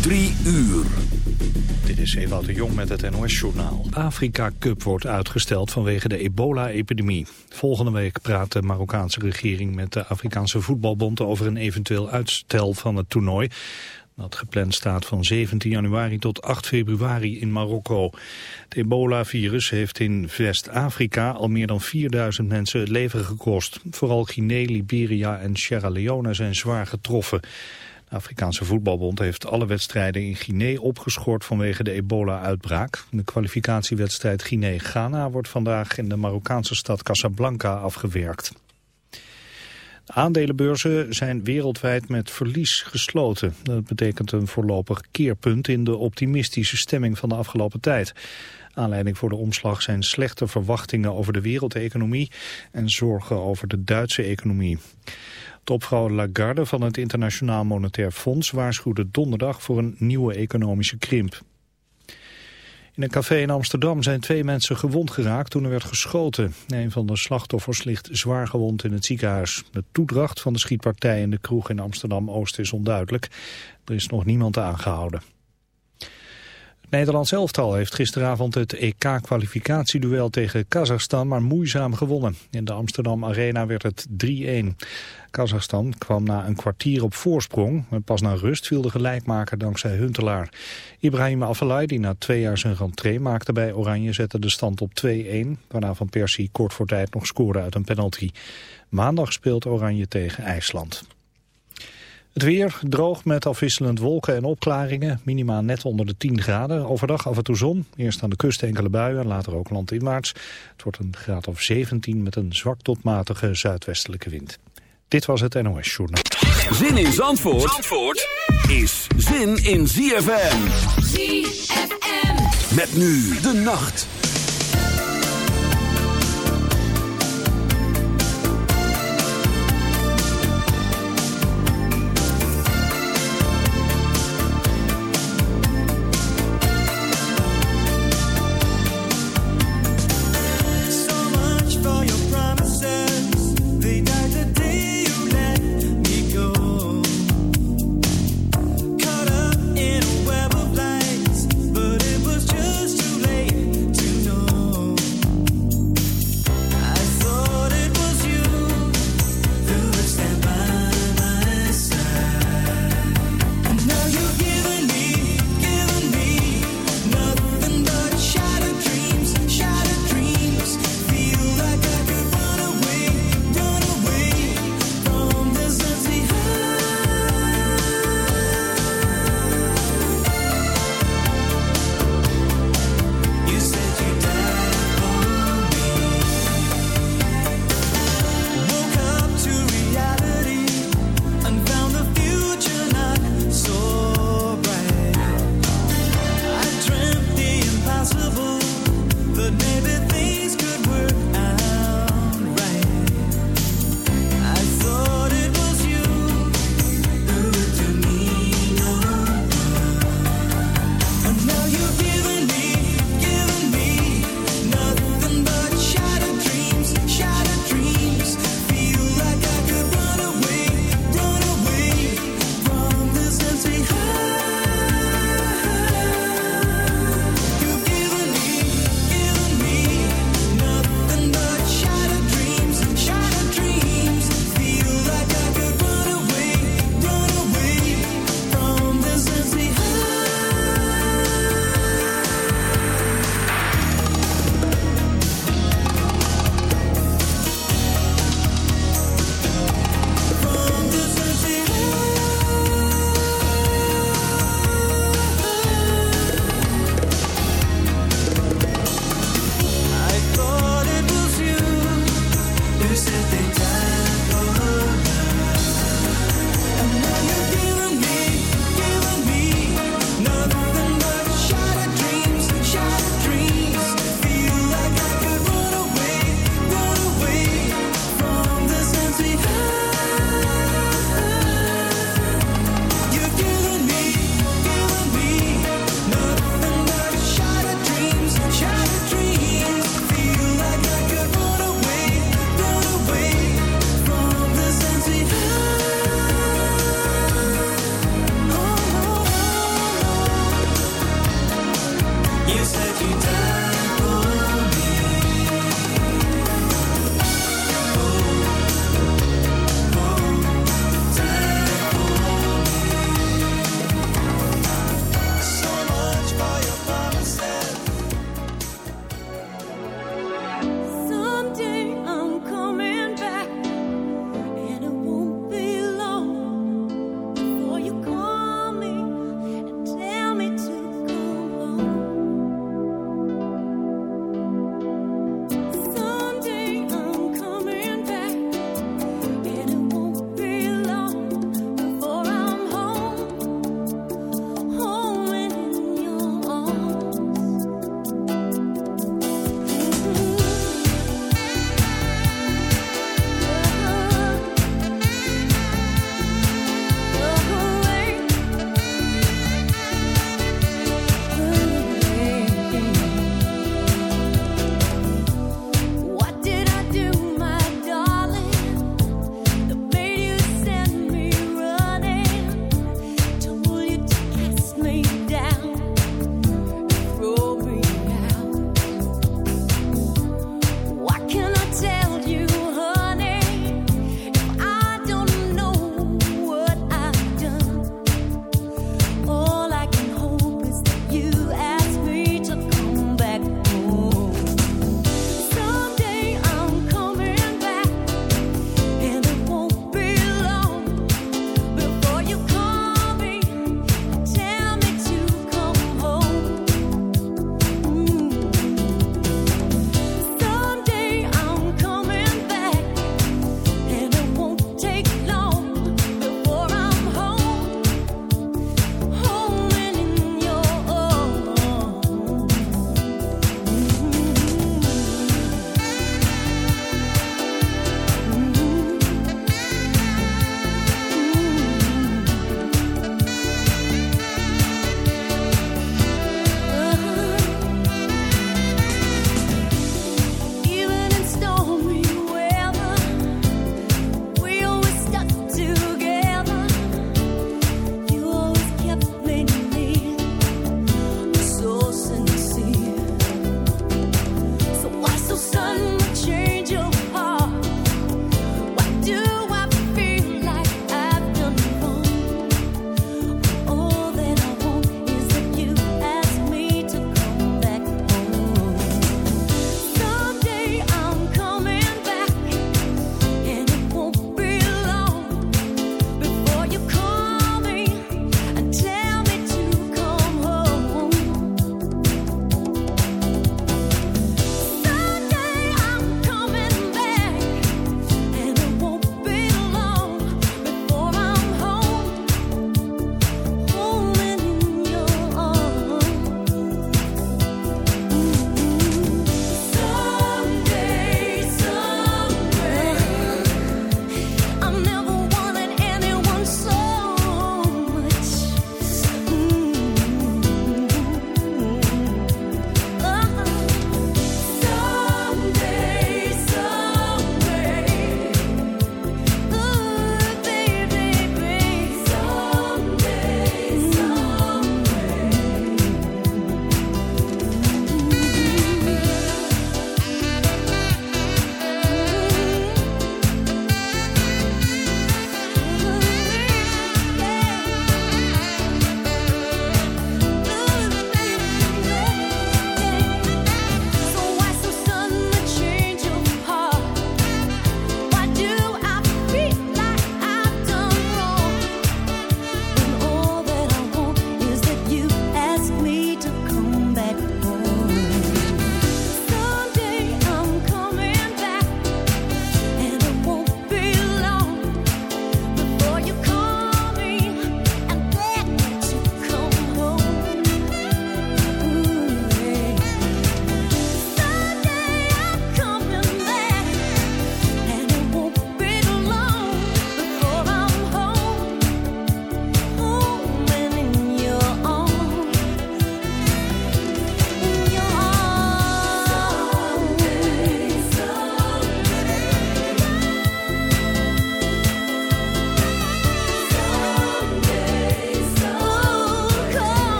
Drie uur. Dit is Ewout de Jong met het NOS-journaal. Afrika Cup wordt uitgesteld vanwege de ebola-epidemie. Volgende week praat de Marokkaanse regering met de Afrikaanse voetbalbond... over een eventueel uitstel van het toernooi. Dat gepland staat van 17 januari tot 8 februari in Marokko. Het ebola-virus heeft in West-Afrika al meer dan 4000 mensen het leven gekost. Vooral Guinea, Liberia en Sierra Leone zijn zwaar getroffen. De Afrikaanse voetbalbond heeft alle wedstrijden in Guinea opgeschort vanwege de ebola-uitbraak. De kwalificatiewedstrijd Guinea-Ghana wordt vandaag in de Marokkaanse stad Casablanca afgewerkt. De aandelenbeurzen zijn wereldwijd met verlies gesloten. Dat betekent een voorlopig keerpunt in de optimistische stemming van de afgelopen tijd. Aanleiding voor de omslag zijn slechte verwachtingen over de wereldeconomie en zorgen over de Duitse economie. Topvrouw Lagarde van het Internationaal Monetair Fonds waarschuwde donderdag voor een nieuwe economische krimp. In een café in Amsterdam zijn twee mensen gewond geraakt toen er werd geschoten. Een van de slachtoffers ligt zwaar gewond in het ziekenhuis. De toedracht van de schietpartij in de kroeg in Amsterdam-Oost is onduidelijk. Er is nog niemand aangehouden. Nederlands elftal heeft gisteravond het EK-kwalificatieduel tegen Kazachstan maar moeizaam gewonnen. In de Amsterdam Arena werd het 3-1. Kazachstan kwam na een kwartier op voorsprong. Pas na rust viel de gelijkmaker dankzij Huntelaar. Ibrahim Afellay, die na twee jaar zijn rentree maakte bij Oranje, zette de stand op 2-1. Waarna Van Persie kort voor tijd nog scoorde uit een penalty. Maandag speelt Oranje tegen IJsland. Het weer droog met afwisselend wolken en opklaringen. Minima net onder de 10 graden. Overdag af en toe zon. Eerst aan de kust enkele buien, later ook landinwaarts. Het wordt een graad of 17 met een zwak tot matige zuidwestelijke wind. Dit was het NOS Journaal. Zin in Zandvoort, Zandvoort is zin in ZFM. ZFM. Met nu de nacht.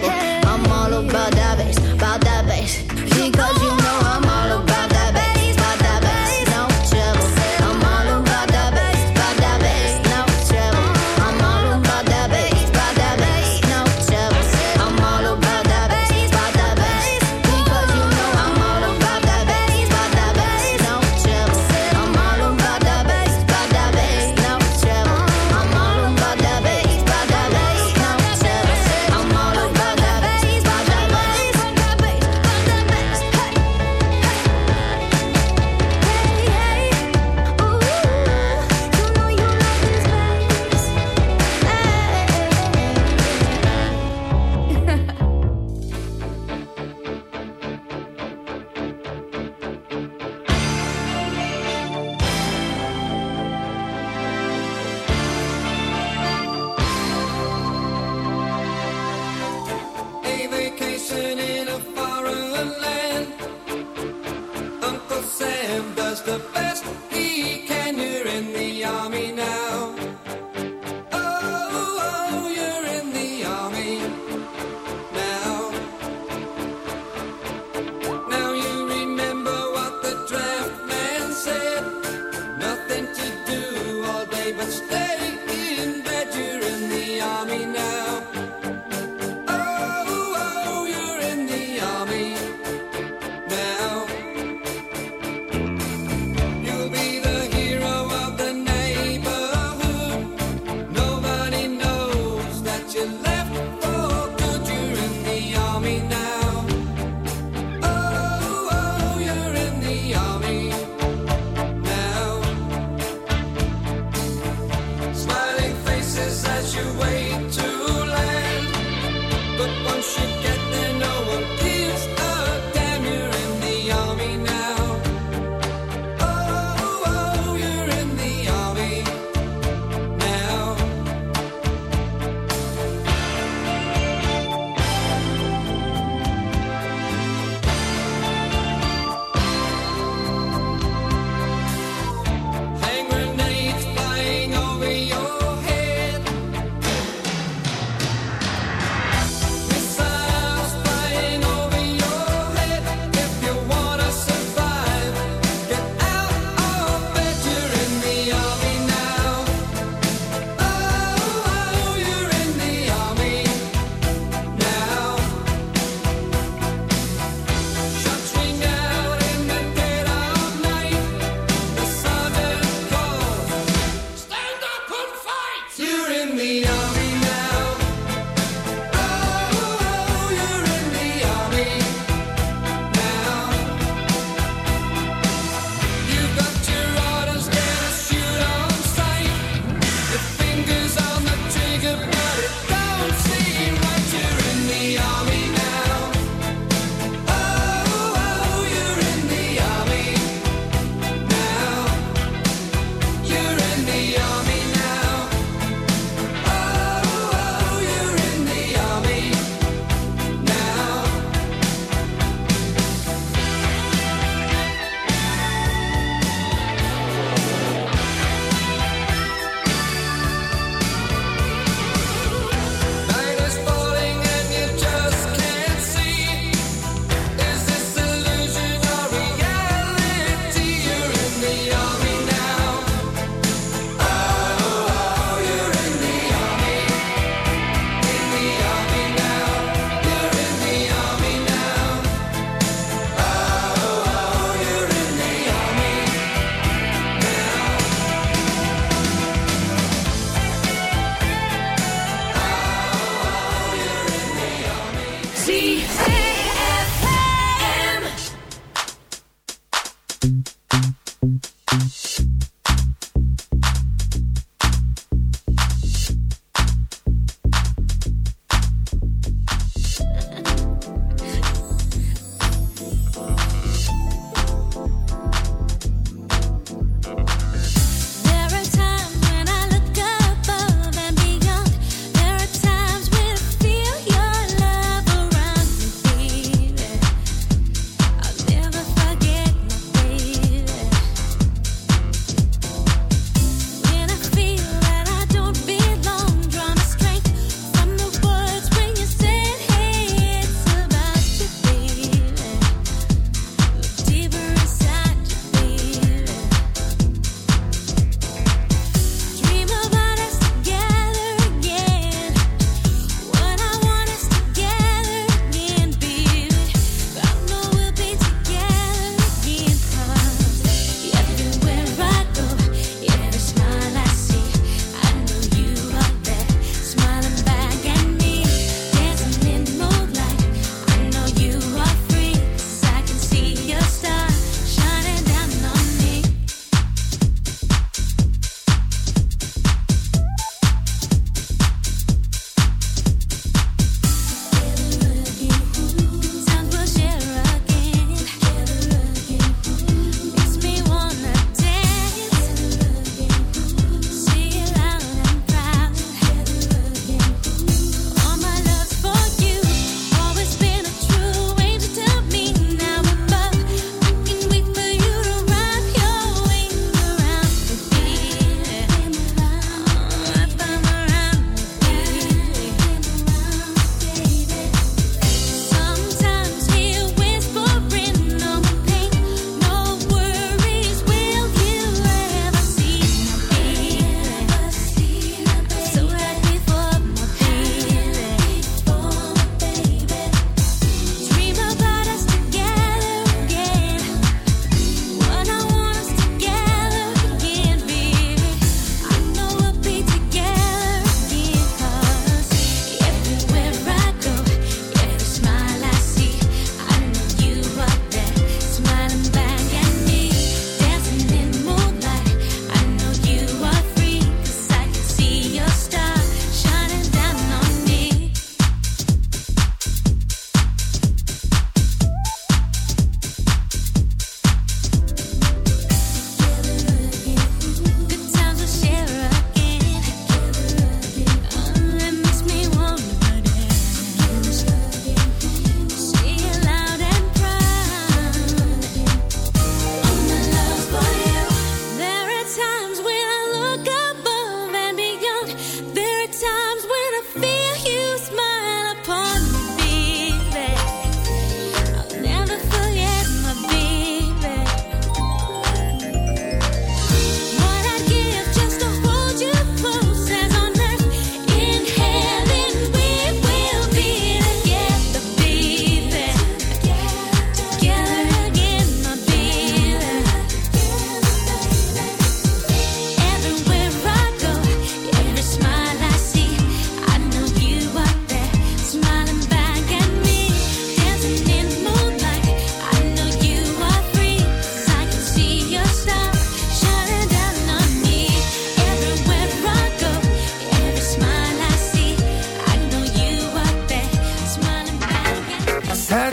Yeah.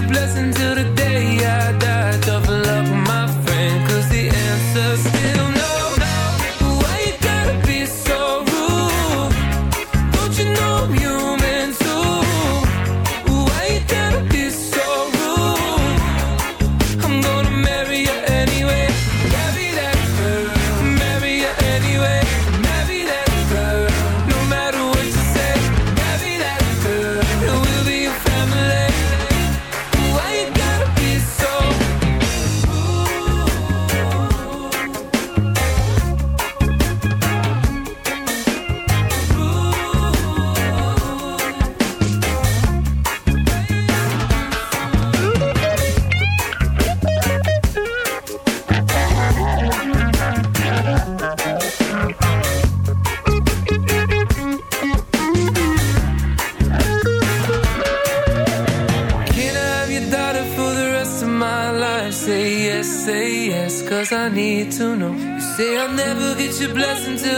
blessing till the day I die Say I'll never get your blessing till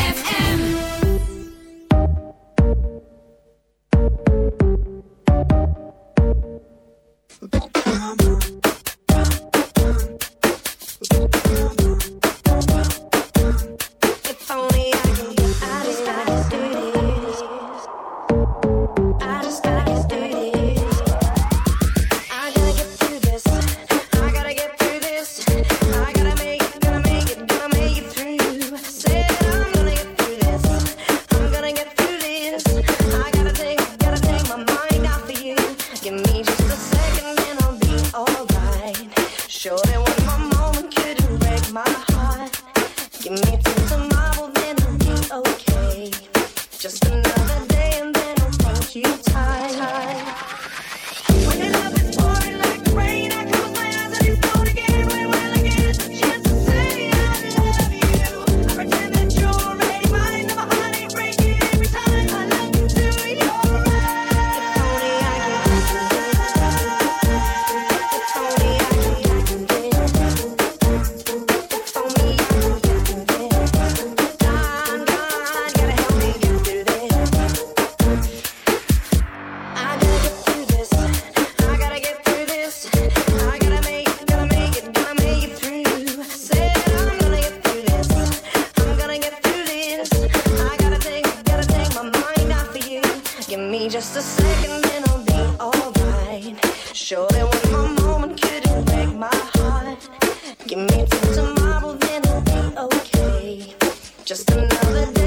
just a day.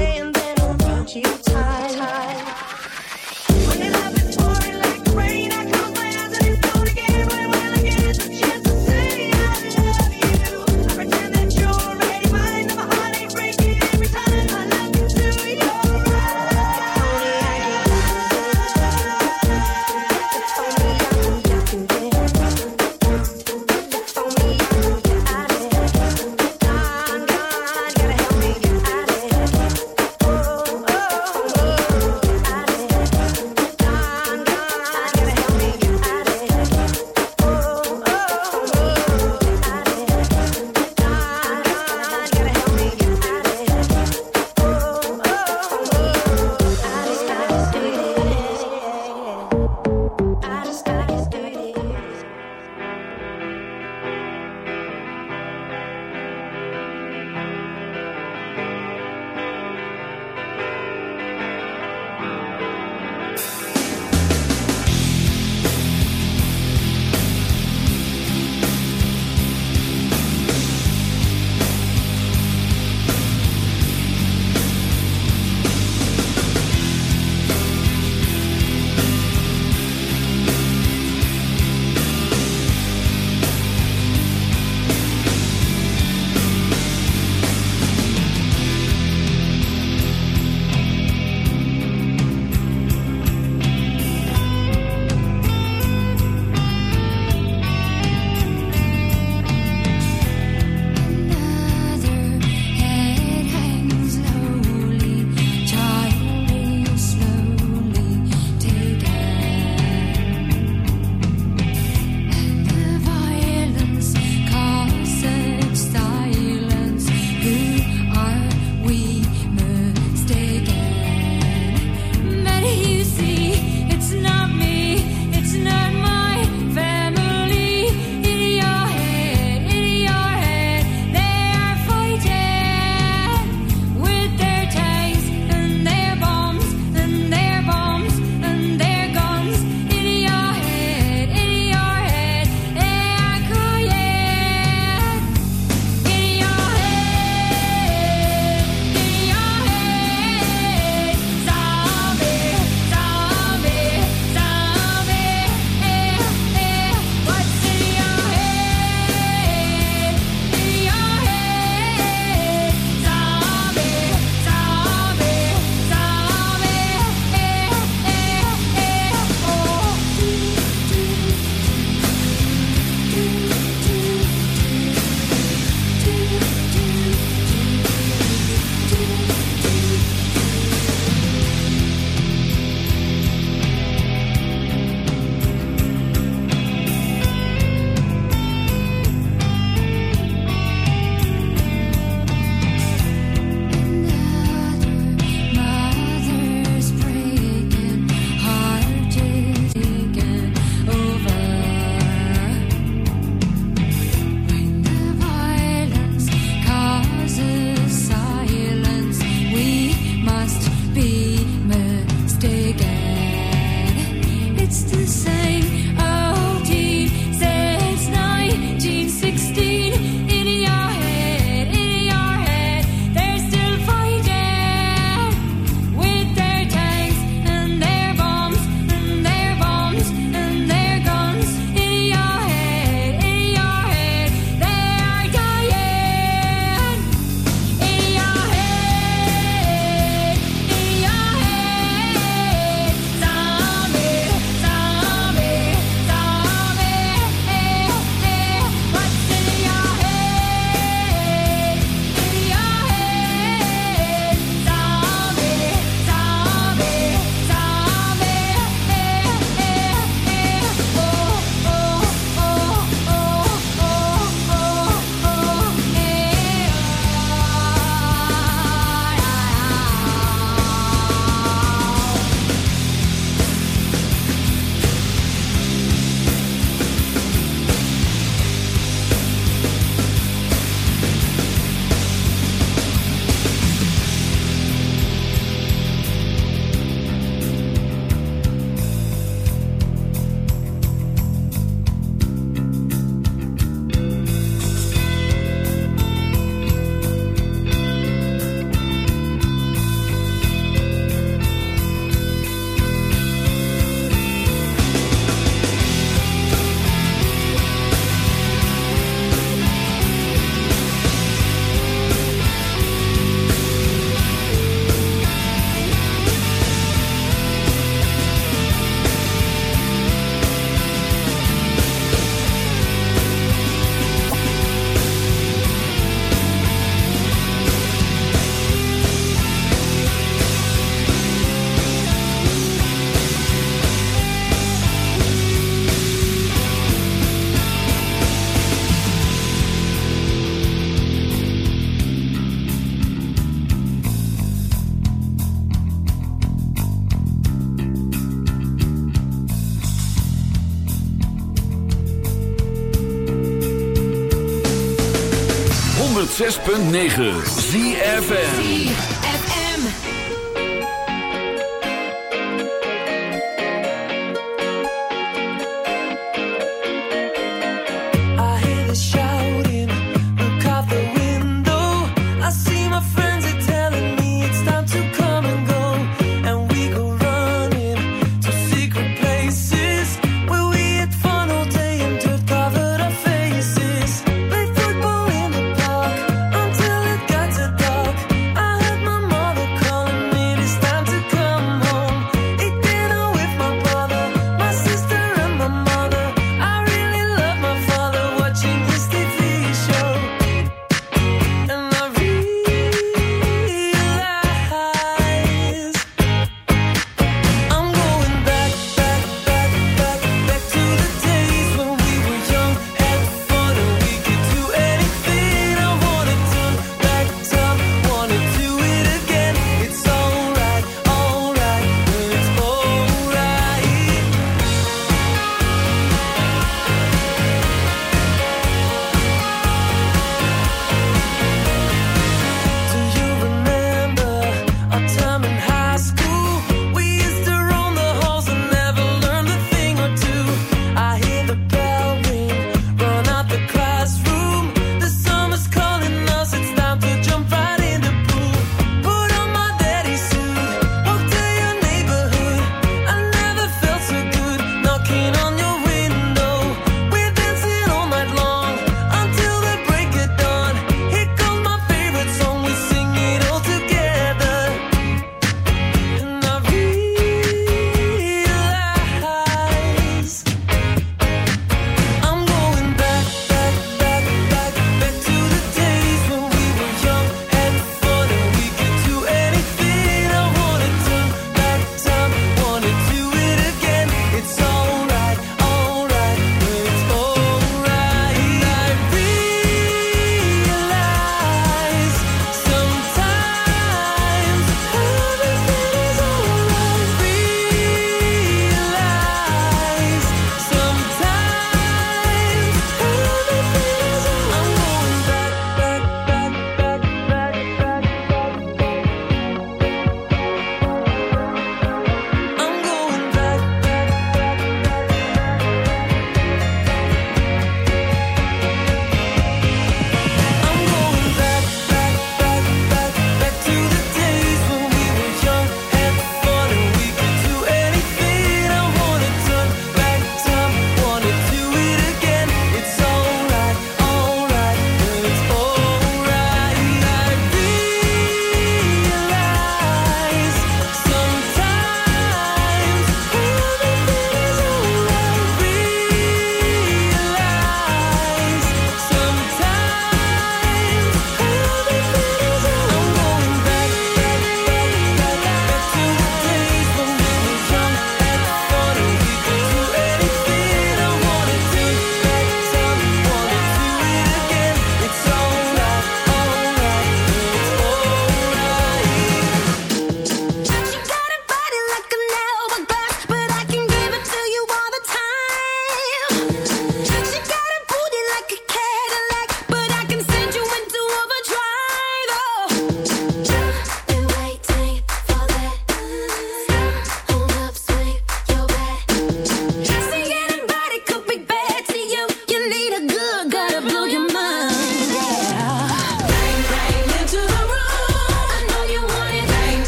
106.9 ZFN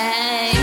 Hey.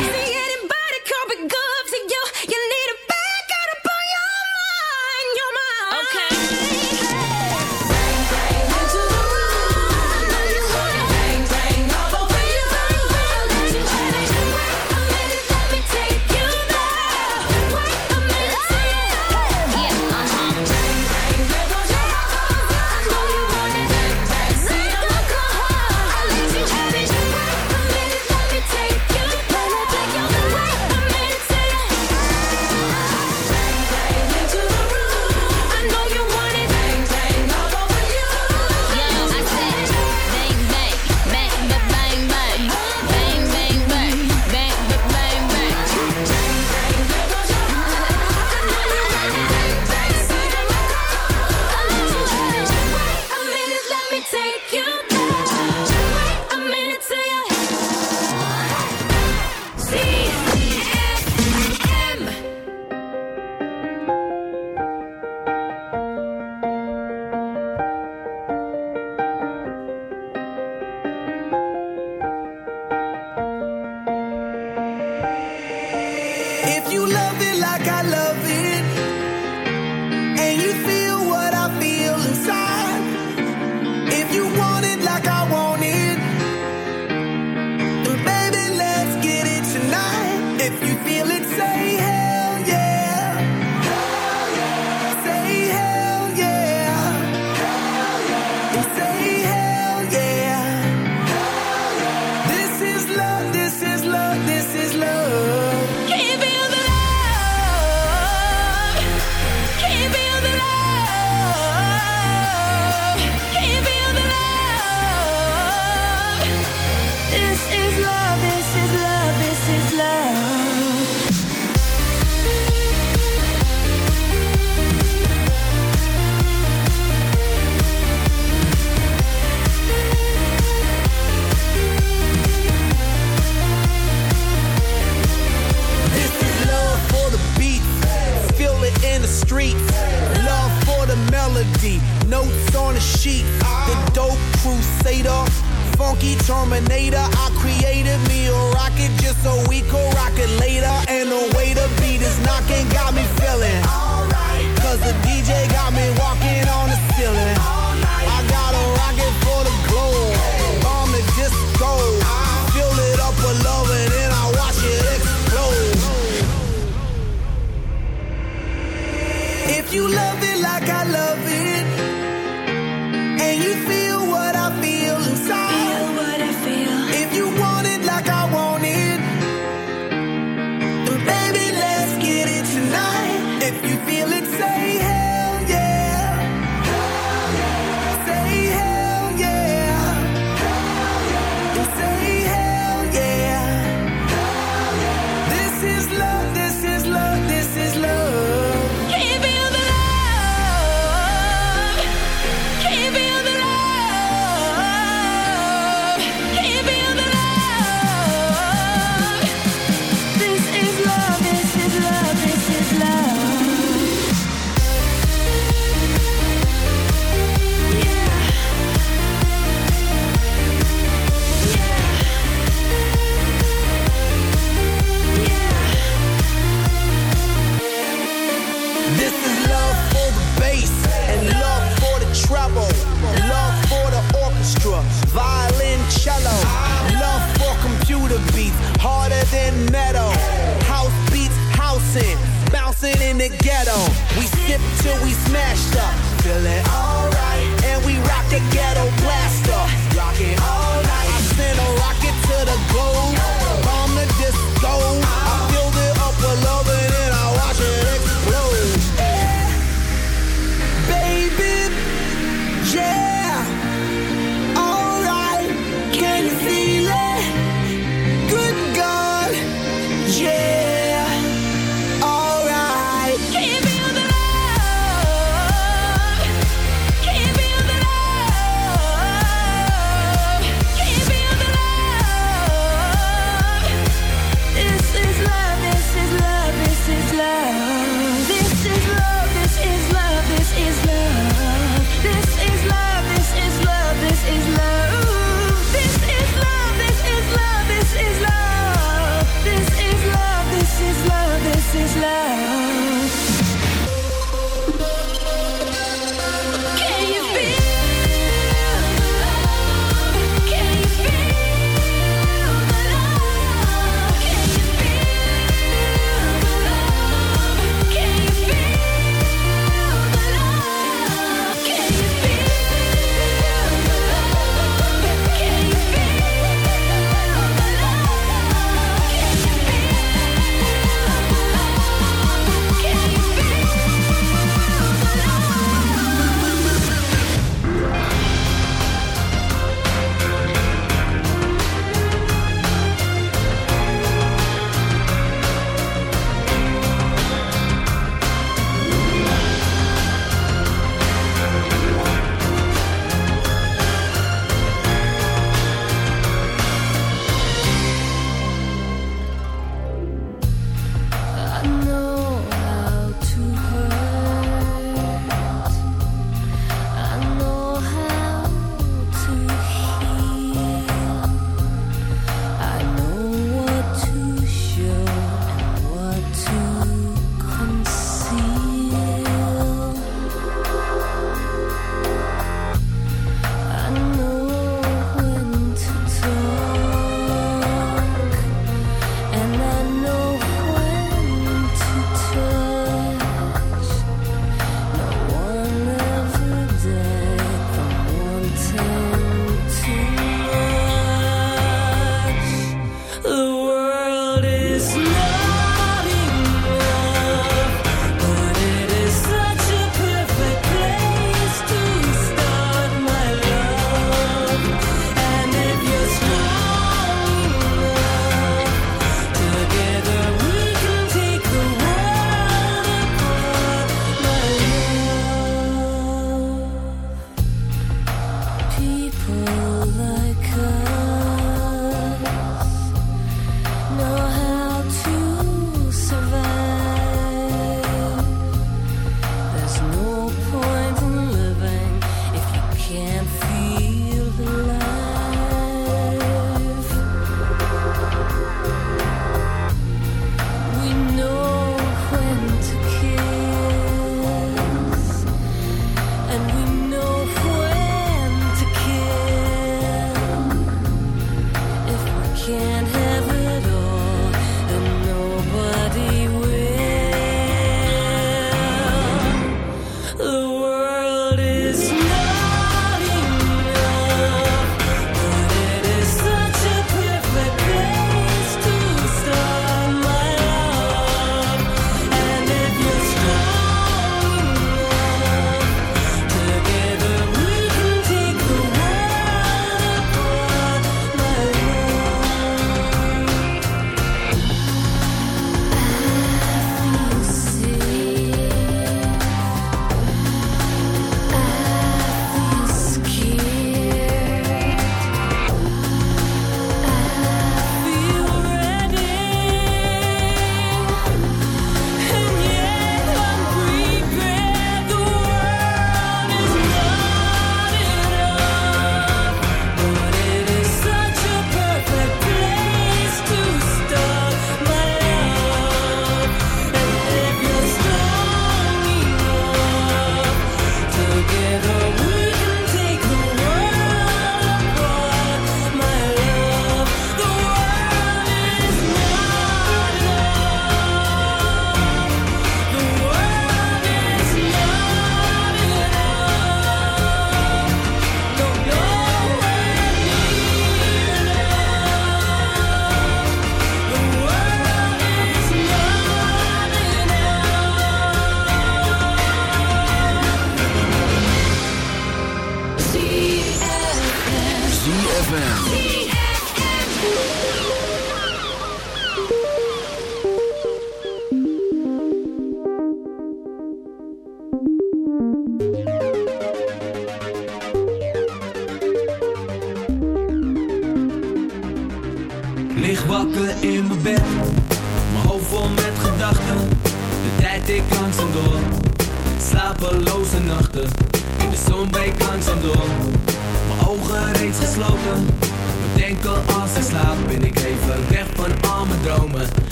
The dope crusader. Funky Terminator, I created me a rocket just so we could rock it later. And the way the beat is knocking got me feeling. Cause the DJ got me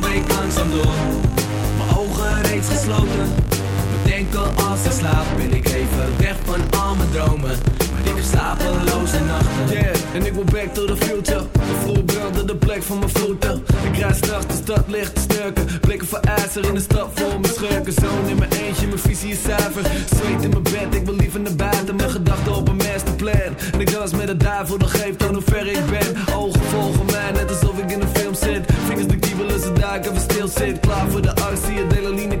breekt langzaam door, mijn ogen reeds gesloten. Bedenken als ik slaap, ben ik even weg van al mijn dromen. Ik slapeloze nachten. Yeah, en ik wil back to the future. De vloer brandde de plek van mijn voeten. Ik rijd straks de stad licht te sturken. Blikken voor ijzer in de stad voor mijn schurken. Zoon in mijn eentje, mijn visie is zuiver. Zweet in mijn bed, ik wil liever naar buiten. Mijn gedachten op een masterplan. En ik dans met de duivel, dan geeft aan hoe ver ik ben. Ogen volgen mij, net alsof ik in een film zit. Vingers de kiebelen, ze ik even stil zit. Klaar voor de arts, zie je delaline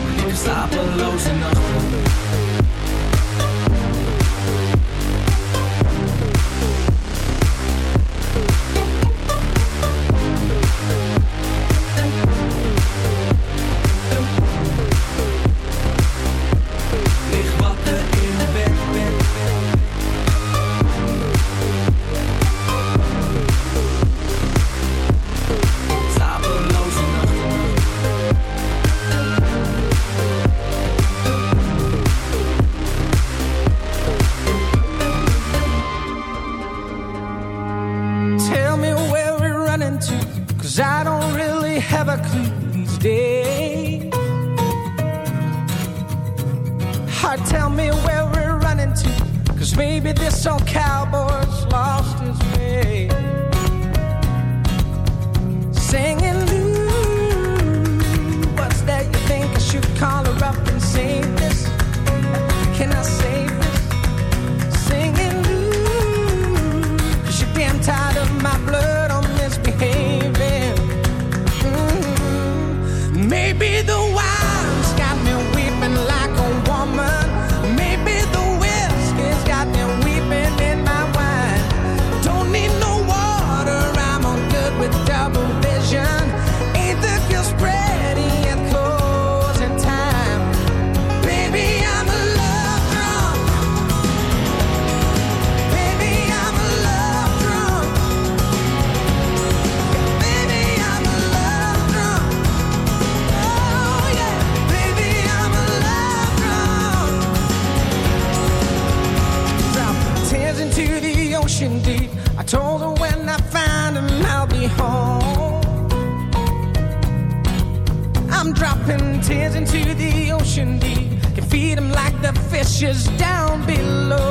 Maar ik heb slapeloze fishes down below.